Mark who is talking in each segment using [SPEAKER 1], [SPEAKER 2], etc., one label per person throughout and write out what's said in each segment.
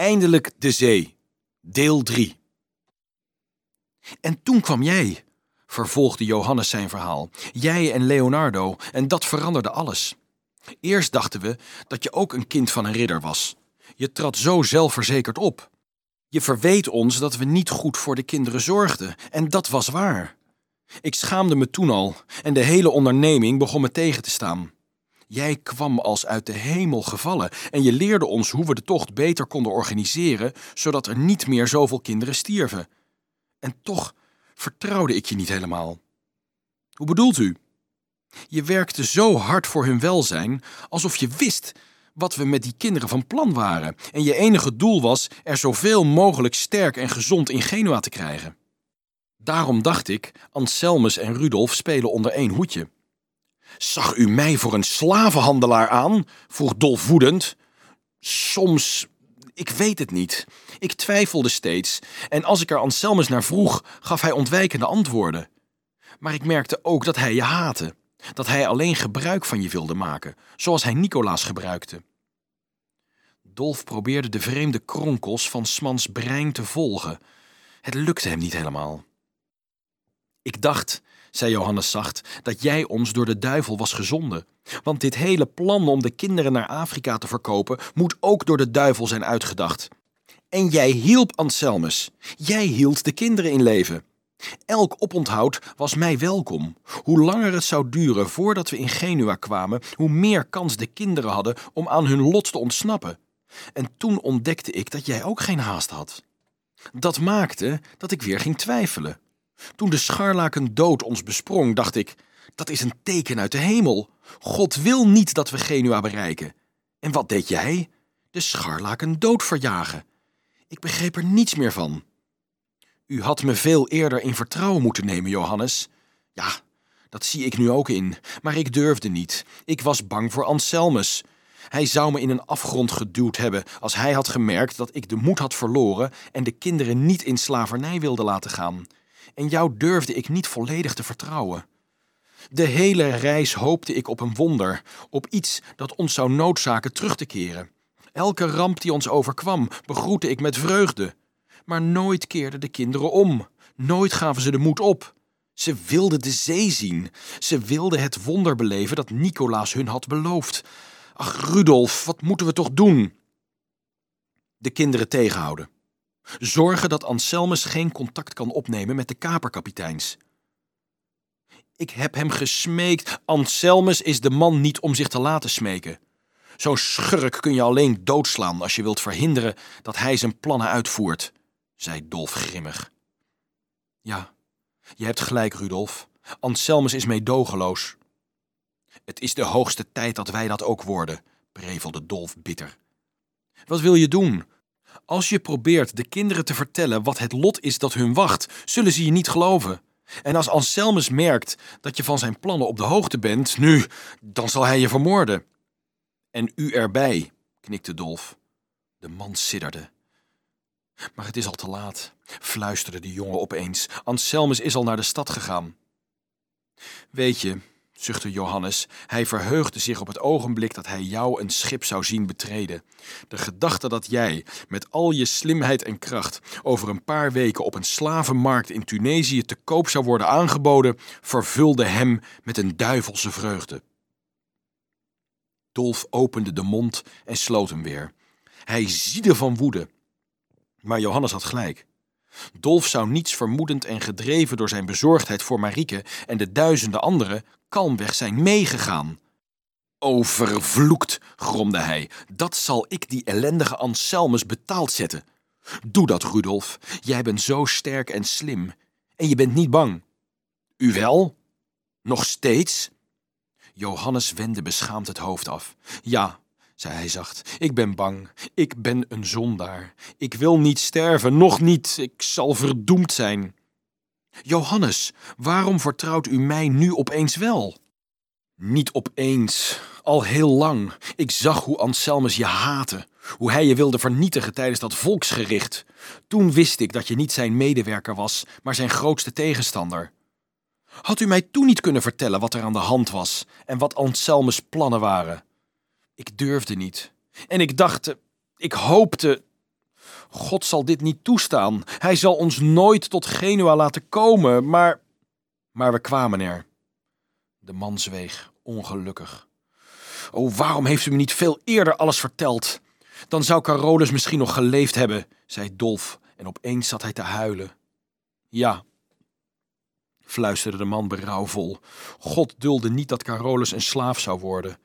[SPEAKER 1] Eindelijk de zee. Deel 3. En toen kwam jij, vervolgde Johannes zijn verhaal. Jij en Leonardo, en dat veranderde alles. Eerst dachten we dat je ook een kind van een ridder was. Je trad zo zelfverzekerd op. Je verweet ons dat we niet goed voor de kinderen zorgden, en dat was waar. Ik schaamde me toen al, en de hele onderneming begon me tegen te staan. Jij kwam als uit de hemel gevallen en je leerde ons hoe we de tocht beter konden organiseren, zodat er niet meer zoveel kinderen stierven. En toch vertrouwde ik je niet helemaal. Hoe bedoelt u? Je werkte zo hard voor hun welzijn, alsof je wist wat we met die kinderen van plan waren, en je enige doel was er zoveel mogelijk sterk en gezond in Genua te krijgen. Daarom dacht ik, Anselmus en Rudolf spelen onder één hoedje. Zag u mij voor een slavenhandelaar aan? vroeg Dolf woedend. Soms, ik weet het niet. Ik twijfelde steeds, en als ik er Anselmus naar vroeg, gaf hij ontwijkende antwoorden. Maar ik merkte ook dat hij je haatte, dat hij alleen gebruik van je wilde maken, zoals hij Nicolaas gebruikte. Dolf probeerde de vreemde kronkels van Smans brein te volgen. Het lukte hem niet helemaal. Ik dacht, zei Johannes zacht, dat jij ons door de duivel was gezonden. Want dit hele plan om de kinderen naar Afrika te verkopen moet ook door de duivel zijn uitgedacht. En jij hielp Anselmus. Jij hield de kinderen in leven. Elk oponthoud was mij welkom. Hoe langer het zou duren voordat we in Genua kwamen, hoe meer kans de kinderen hadden om aan hun lot te ontsnappen. En toen ontdekte ik dat jij ook geen haast had. Dat maakte dat ik weer ging twijfelen. Toen de scharlaken dood ons besprong, dacht ik: dat is een teken uit de hemel. God wil niet dat we Genua bereiken. En wat deed jij? De scharlaken dood verjagen. Ik begreep er niets meer van. U had me veel eerder in vertrouwen moeten nemen, Johannes. Ja, dat zie ik nu ook in, maar ik durfde niet. Ik was bang voor Anselmus. Hij zou me in een afgrond geduwd hebben als hij had gemerkt dat ik de moed had verloren en de kinderen niet in slavernij wilde laten gaan en jou durfde ik niet volledig te vertrouwen. De hele reis hoopte ik op een wonder, op iets dat ons zou noodzaken terug te keren. Elke ramp die ons overkwam, begroette ik met vreugde. Maar nooit keerden de kinderen om, nooit gaven ze de moed op. Ze wilden de zee zien, ze wilden het wonder beleven dat Nicolaas hun had beloofd. Ach, Rudolf, wat moeten we toch doen? De kinderen tegenhouden. Zorgen dat Anselmus geen contact kan opnemen met de kaperkapiteins. Ik heb hem gesmeekt. Anselmus is de man niet om zich te laten smeken. Zo'n schurk kun je alleen doodslaan als je wilt verhinderen dat hij zijn plannen uitvoert, zei Dolf grimmig. Ja, je hebt gelijk, Rudolf. Anselmus is meedogenloos. Het is de hoogste tijd dat wij dat ook worden, prevelde Dolf bitter. Wat wil je doen? Als je probeert de kinderen te vertellen wat het lot is dat hun wacht, zullen ze je niet geloven. En als Anselmus merkt dat je van zijn plannen op de hoogte bent, nu, dan zal hij je vermoorden. En u erbij, knikte Dolf. De man sidderde. Maar het is al te laat, fluisterde de jongen opeens. Anselmus is al naar de stad gegaan. Weet je, zuchtte Johannes. Hij verheugde zich op het ogenblik dat hij jou een schip zou zien betreden. De gedachte dat jij, met al je slimheid en kracht, over een paar weken op een slavenmarkt in Tunesië te koop zou worden aangeboden, vervulde hem met een duivelse vreugde. Dolf opende de mond en sloot hem weer. Hij ziedde van woede. Maar Johannes had gelijk. Dolf zou niets vermoedend en gedreven door zijn bezorgdheid voor Marieke en de duizenden anderen kalmweg zijn meegegaan. Overvloekt, gromde hij, dat zal ik die ellendige Anselmus betaald zetten. Doe dat, Rudolf. Jij bent zo sterk en slim. En je bent niet bang. U wel? Nog steeds? Johannes wendde beschaamd het hoofd af. Ja, zei hij zacht, ik ben bang. Ik ben een zondaar. Ik wil niet sterven, nog niet. Ik zal verdoemd zijn. Johannes, waarom vertrouwt u mij nu opeens wel? Niet opeens, al heel lang. Ik zag hoe Anselmus je haatte, hoe hij je wilde vernietigen tijdens dat volksgericht. Toen wist ik dat je niet zijn medewerker was, maar zijn grootste tegenstander. Had u mij toen niet kunnen vertellen wat er aan de hand was en wat Anselmus' plannen waren? Ik durfde niet. En ik dacht, ik hoopte. God zal dit niet toestaan. Hij zal ons nooit tot Genua laten komen, maar. Maar we kwamen er. De man zweeg, ongelukkig. Oh, waarom heeft u me niet veel eerder alles verteld? Dan zou Carolus misschien nog geleefd hebben, zei Dolf, en opeens zat hij te huilen. Ja, fluisterde de man berouwvol. God dulde niet dat Carolus een slaaf zou worden.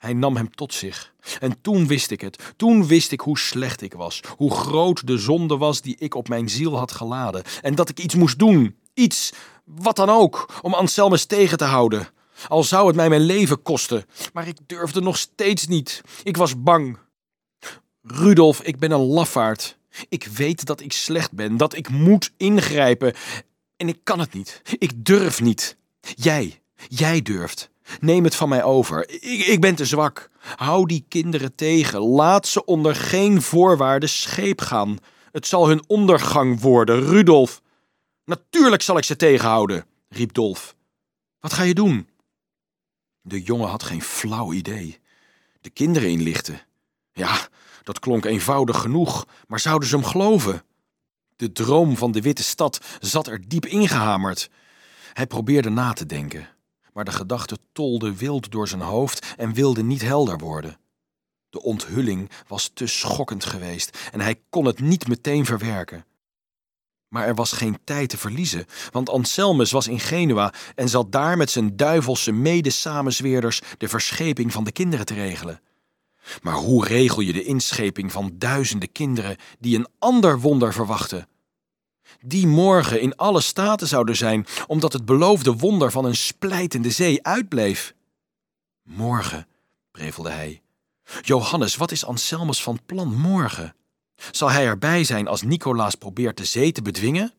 [SPEAKER 1] Hij nam hem tot zich. En toen wist ik het. Toen wist ik hoe slecht ik was. Hoe groot de zonde was die ik op mijn ziel had geladen. En dat ik iets moest doen. Iets, wat dan ook, om Anselmus tegen te houden. Al zou het mij mijn leven kosten. Maar ik durfde nog steeds niet. Ik was bang. Rudolf, ik ben een lafaard. Ik weet dat ik slecht ben, dat ik moet ingrijpen. En ik kan het niet. Ik durf niet. Jij, jij durft. Neem het van mij over. Ik, ik ben te zwak. Hou die kinderen tegen. Laat ze onder geen voorwaarden scheep gaan. Het zal hun ondergang worden, Rudolf. Natuurlijk zal ik ze tegenhouden, riep Dolf. Wat ga je doen? De jongen had geen flauw idee. De kinderen inlichten. Ja, dat klonk eenvoudig genoeg, maar zouden ze hem geloven? De droom van de witte stad zat er diep ingehamerd. Hij probeerde na te denken, maar de gedachte tolde wild door zijn hoofd en wilde niet helder worden. De onthulling was te schokkend geweest en hij kon het niet meteen verwerken. Maar er was geen tijd te verliezen, want Anselmus was in Genua en zat daar met zijn duivelse mede-samenzweerders de verscheping van de kinderen te regelen. Maar hoe regel je de inscheping van duizenden kinderen die een ander wonder verwachten? Die morgen in alle staten zouden zijn, omdat het beloofde wonder van een splijtende zee uitbleef. Morgen, prevelde hij. Johannes, wat is Anselmus van plan morgen? Zal hij erbij zijn als Nicolaas probeert de zee te bedwingen?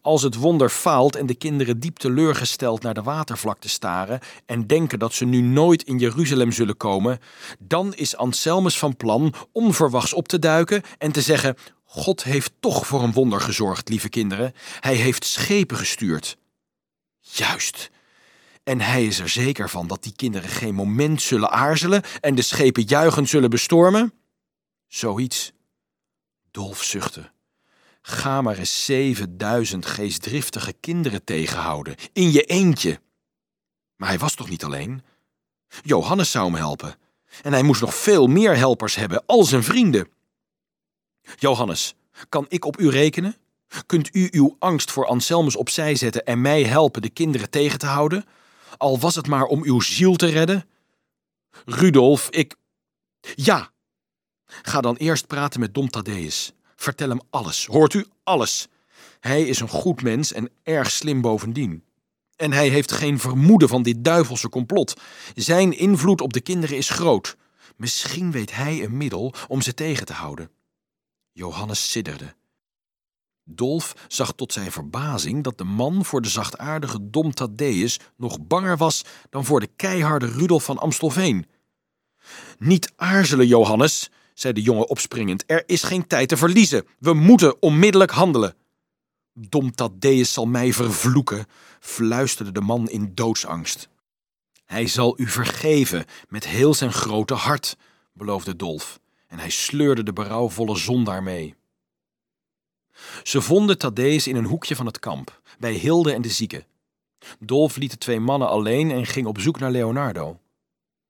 [SPEAKER 1] Als het wonder faalt en de kinderen diep teleurgesteld naar de watervlakte staren en denken dat ze nu nooit in Jeruzalem zullen komen, dan is Anselmus van plan onverwachts op te duiken en te zeggen: God heeft toch voor een wonder gezorgd, lieve kinderen. Hij heeft schepen gestuurd. Juist. En hij is er zeker van dat die kinderen geen moment zullen aarzelen en de schepen juichend zullen bestormen? Zoiets. Dolf zuchtte. Ga maar eens 7000 geestdriftige kinderen tegenhouden, in je eentje. Maar hij was toch niet alleen? Johannes zou hem helpen. En hij moest nog veel meer helpers hebben, al zijn vrienden. Johannes, kan ik op u rekenen? Kunt u uw angst voor Anselmus opzij zetten en mij helpen de kinderen tegen te houden? Al was het maar om uw ziel te redden? Rudolf, ik. Ja! Ga dan eerst praten met Dom Thaddeus. Vertel hem alles. Hoort u alles? Hij is een goed mens en erg slim bovendien. En hij heeft geen vermoeden van dit duivelse complot. Zijn invloed op de kinderen is groot. Misschien weet hij een middel om ze tegen te houden. Johannes sidderde. Dolf zag tot zijn verbazing dat de man voor de zachtaardige Dom Thaddeus nog banger was dan voor de keiharde Rudolf van Amstelveen. Niet aarzelen, Johannes, zei de jongen opspringend. Er is geen tijd te verliezen. We moeten onmiddellijk handelen. Dom Thaddeus zal mij vervloeken, fluisterde de man in doodsangst. Hij zal u vergeven met heel zijn grote hart, beloofde Dolf, en hij sleurde de berouwvolle zondaar mee. Ze vonden Thaddeus in een hoekje van het kamp, bij Hilde en de zieken. Dolf liet de twee mannen alleen en ging op zoek naar Leonardo.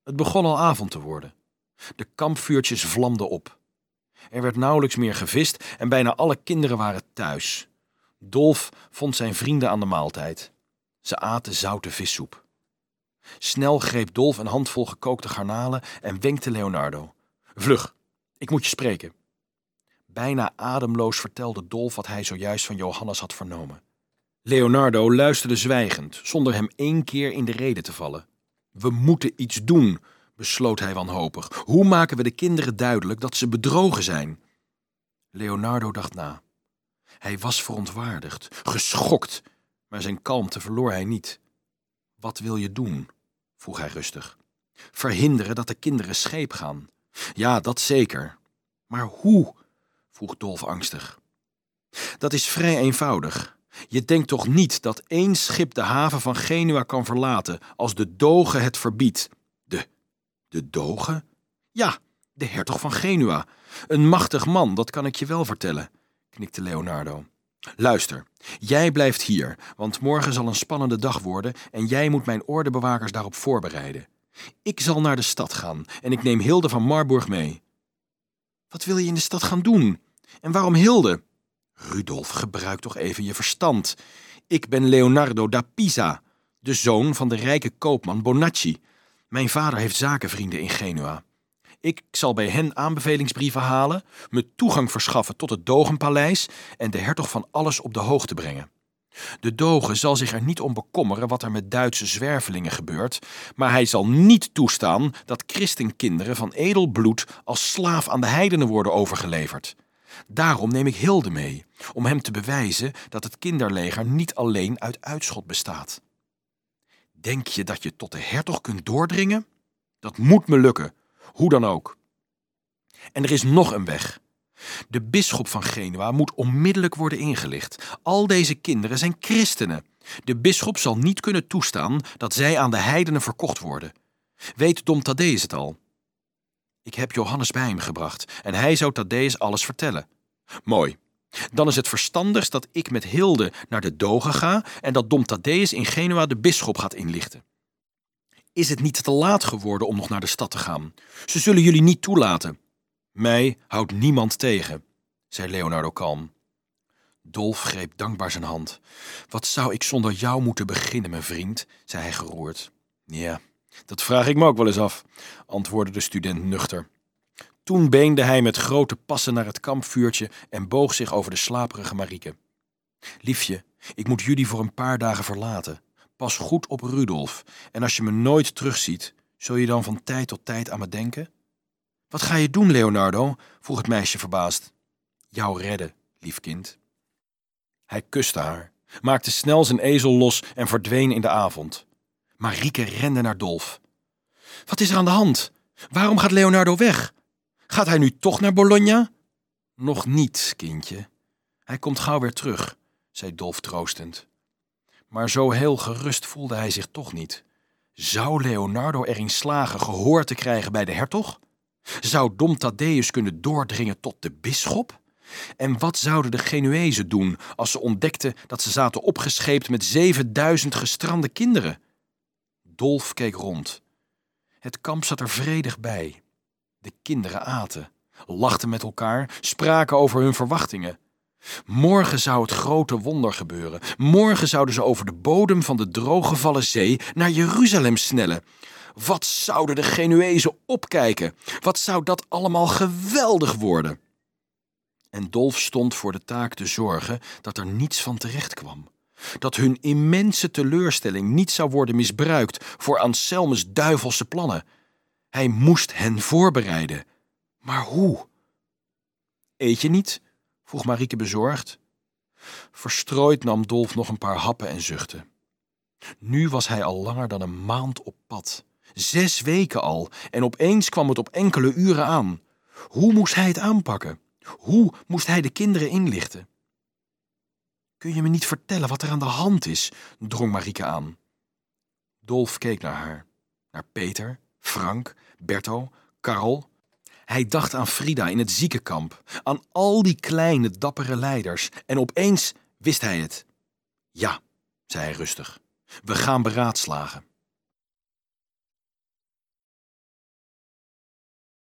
[SPEAKER 1] Het begon al avond te worden. De kampvuurtjes vlamden op. Er werd nauwelijks meer gevist en bijna alle kinderen waren thuis. Dolf vond zijn vrienden aan de maaltijd. Ze aten zoute vissoep. Snel greep Dolf een handvol gekookte garnalen en wenkte Leonardo. Vlug, ik moet je spreken. Bijna ademloos vertelde Dolf wat hij zojuist van Johannes had vernomen. Leonardo luisterde zwijgend, zonder hem één keer in de rede te vallen. We moeten iets doen, besloot hij wanhopig. Hoe maken we de kinderen duidelijk dat ze bedrogen zijn? Leonardo dacht na. Hij was verontwaardigd, geschokt, maar zijn kalmte verloor hij niet. Wat wil je doen? vroeg hij rustig. Verhinderen dat de kinderen scheep gaan. Ja, dat zeker. Maar hoe? vroeg Dolf angstig. Dat is vrij eenvoudig. Je denkt toch niet dat één schip de haven van Genua kan verlaten als de doge het verbiedt? De dogen? Ja, De hertog van Genua. Een machtig man, dat kan ik je wel vertellen, knikte Leonardo. Luister, jij blijft hier, want morgen zal een spannende dag worden en jij moet mijn ordebewakers daarop voorbereiden. Ik zal naar de stad gaan en ik neem Hilde van Marburg mee. Wat wil je in de stad gaan doen? En waarom Hilde? Rudolf, gebruik toch even je verstand. Ik ben Leonardo da Pisa, de zoon van de rijke koopman Bonacci. Mijn vader heeft zakenvrienden in Genua. Ik zal bij hen aanbevelingsbrieven halen, me toegang verschaffen tot het Dogenpaleis en de hertog van alles op de hoogte brengen. De doge zal zich er niet om bekommeren wat er met Duitse zwervelingen gebeurt, maar hij zal niet toestaan dat christenkinderen van edel bloed als slaaf aan de heidenen worden overgeleverd. Daarom neem ik Hilde mee, om hem te bewijzen dat het kinderleger niet alleen uit uitschot bestaat. Denk je dat je tot de hertog kunt doordringen? Dat moet me lukken, hoe dan ook. En er is nog een weg. De bisschop van Genua moet onmiddellijk worden ingelicht. Al deze kinderen zijn christenen. De bisschop zal niet kunnen toestaan dat zij aan de heidenen verkocht worden. Weet Dom Thaddeus het al? Ik heb Johannes bij hem gebracht en hij zou Thaddeus alles vertellen. Mooi. Dan is het verstandigst dat ik met Hilde naar de Dogen ga en dat Dom Thaddeus in Genua de bisschop gaat inlichten. Is het niet te laat geworden om nog naar de stad te gaan? Ze zullen jullie niet toelaten. Mij houdt niemand tegen, zei Leonardo kalm. Dolf greep dankbaar zijn hand. Wat zou ik zonder jou moeten beginnen, mijn vriend? zei hij geroerd. Ja, dat vraag ik me ook wel eens af, antwoordde de student nuchter. Toen beende hij met grote passen naar het kampvuurtje en boog zich over de slaperige Marieke. Liefje, ik moet jullie voor een paar dagen verlaten. Pas goed op Rudolf, en als je me nooit terugziet, zul je dan van tijd tot tijd aan me denken? Wat ga je doen, Leonardo? vroeg het meisje verbaasd. Jou redden, lief kind. Hij kuste haar, maakte snel zijn ezel los en verdween in de avond. Marieke rende naar Dolf. Wat is er aan de hand? Waarom gaat Leonardo weg? Gaat hij nu toch naar Bologna? Nog niet, kindje. Hij komt gauw weer terug, zei Dolf troostend. Maar zo heel gerust voelde hij zich toch niet. Zou Leonardo erin slagen gehoor te krijgen bij de hertog? Zou Dom Thaddeus kunnen doordringen tot de bisschop? En wat zouden de Genuezen doen als ze ontdekten dat ze zaten opgescheept met 7000 gestrande kinderen? Dolf keek rond. Het kamp zat er vredig bij. De kinderen aten, lachten met elkaar, spraken over hun verwachtingen. Morgen zou het grote wonder gebeuren. Morgen zouden ze over de bodem van de drooggevallen zee naar Jeruzalem snellen. Wat zouden de Genuezen opkijken? Wat zou dat allemaal geweldig worden? En Dolf stond voor de taak te zorgen dat er niets van terecht kwam. Dat hun immense teleurstelling niet zou worden misbruikt voor Anselmus duivelse plannen. Hij moest hen voorbereiden. Maar hoe? Eet je niet? vroeg Marieke bezorgd. Verstrooid nam Dolf nog een paar happen en zuchtte. Nu was hij al langer dan een maand op pad. Zes weken al, en opeens kwam het op enkele uren aan. Hoe moest hij het aanpakken? Hoe moest hij de kinderen inlichten? Kun je me niet vertellen wat er aan de hand is? drong Marieke aan. Dolf keek naar haar, naar Peter, Frank, Berto, Karel. Hij dacht aan Frida in het ziekenkamp, aan al die kleine, dappere leiders, en opeens wist hij het. Ja, zei hij rustig, we gaan beraadslagen.